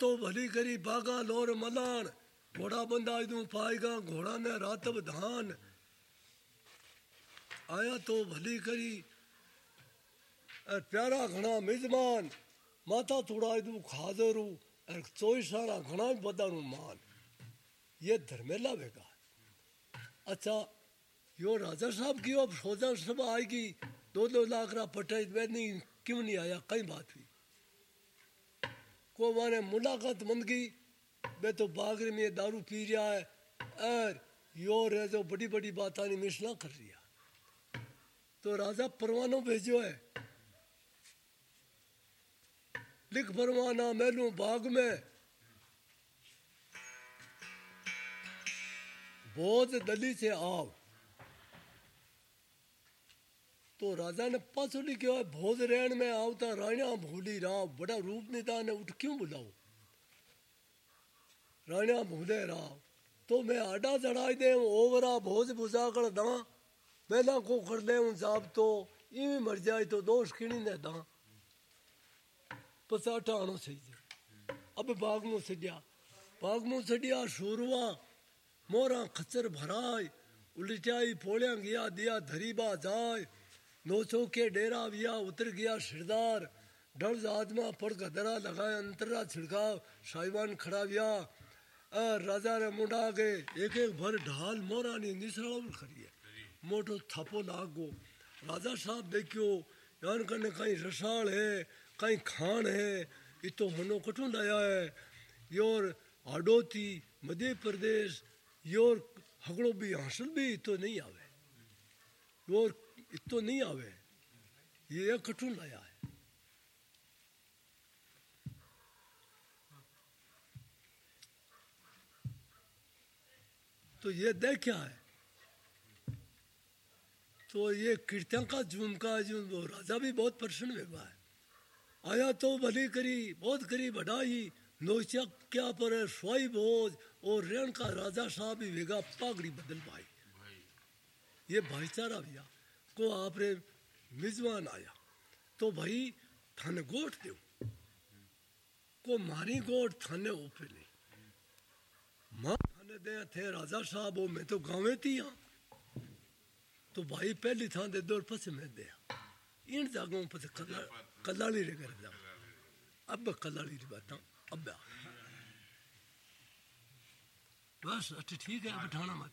तो भली करी बागा लोर मलान घोड़ा बंदा दूँ पाएगा घोड़ा ने रातब धान। आया तो भली करी प्यारा घना मिजमान माता थोड़ा दूँ खाजरू और चोई सारा घना बदारू मान। ये धर्मेला बेगा अच्छा यो राजा साहब की अब सोजा सब आएगी, दो दो लाख रा पटाई नहीं, क्यों नहीं आया? कई बात हुई। को माने मुलाकात बन गई मैं तो बागरे में दारू पी रहा है। और यो रहे जो बड़ी बड़ी बात आनी मिशना कर रिया तो राजा परवानो भेजो है। लिख परवाना मैलू बाग में। बहुत दली से आओ। तो राजा ने पाछो लिखा है भोज रहन में आवता राणा, भूली राव, बड़ा रूप निदान है उठ क्यों बुलाओ? राणा भूले राव तो मैं आडा चढ़ाई दे ओवरा भोज बुझा कर दा पहला को कर ले जाब तो इवें मर जाए तो दोष किणी ने दा. पसाटा आनो सही अब बाग में सडिया। बाग में सडिया, शोरवा, मोरा खच्चर भराय उलटाई पोलिया गया दिया, धरीबा जाय नोचो के डेरा विया उतर गया सिरदार। डर आत्मा पड़ गदरा लगाया, अंतरा छिड़काव साहिबान खड़ा विया। राजा ने मुंडा के एक एक भर ढाल मोरा नी निसरा खड़ी है। मोटो थापो लाग राजा साहब देखियो, यान कने कहीं रसाल है कहीं खान है ये तो मनो कटू लाया है। योर आडोती, मध्य प्रदेश, योर हगड़ो भी हासिल भी तो नहीं आवे। योर तो नहीं आवे। ये कठुन लाया है। तो ये देख क्या है? तो ये कीर्तन का जुम का जुम वो राजा भी बहुत प्रसन्न हुआ है। आया तो भली करी बहुत करी बढ़ाई नोचा क्या पर स्वाई भोज और रेण का राजा साहब भी वेगा पागड़ी बदल पाई। ये भाईचारा भैया को आपने मिजमान आया। तो भाई थाने गोट दो को मारी गोट थाने ऊपर नहीं। माँ थाने दे थे, राजा साहब वो मैं तो गाँव थी यहाँ तो भाई पहली थान दे दो पस मैं दे इन जागों पस कला कलाली रे कर जा अब कलाली री बात, अब बस अच्छा ठीक है, अब ठाना मत।